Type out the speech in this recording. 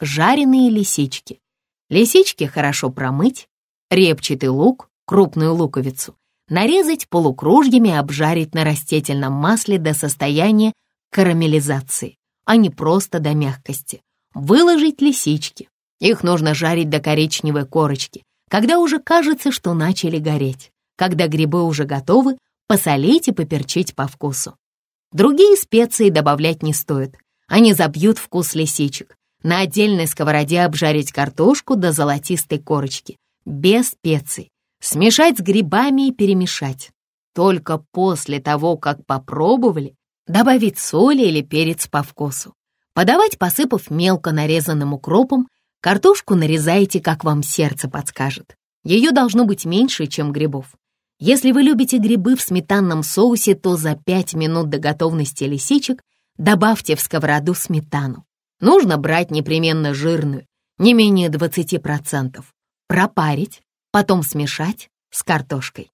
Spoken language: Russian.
жареные лисички. Лисички хорошо промыть, репчатый лук, крупную луковицу, нарезать полукружьями и обжарить на растительном масле до состояния карамелизации, а не просто до мягкости. Выложить лисички. Их нужно жарить до коричневой корочки, когда уже кажется, что начали гореть. Когда грибы уже готовы, посолить и поперчить по вкусу. Другие специи добавлять не стоит. Они забьют вкус лисичек. На отдельной сковороде обжарить картошку до золотистой корочки, без специй. Смешать с грибами и перемешать. Только после того, как попробовали, добавить соли или перец по вкусу. Подавать, посыпав мелко нарезанным укропом, картошку нарезайте, как вам сердце подскажет. Ее должно быть меньше, чем грибов. Если вы любите грибы в сметанном соусе, то за 5 минут до готовности лисичек добавьте в сковороду сметану. Нужно брать непременно жирную, не менее 20%. Пропарить, потом смешать с картошкой.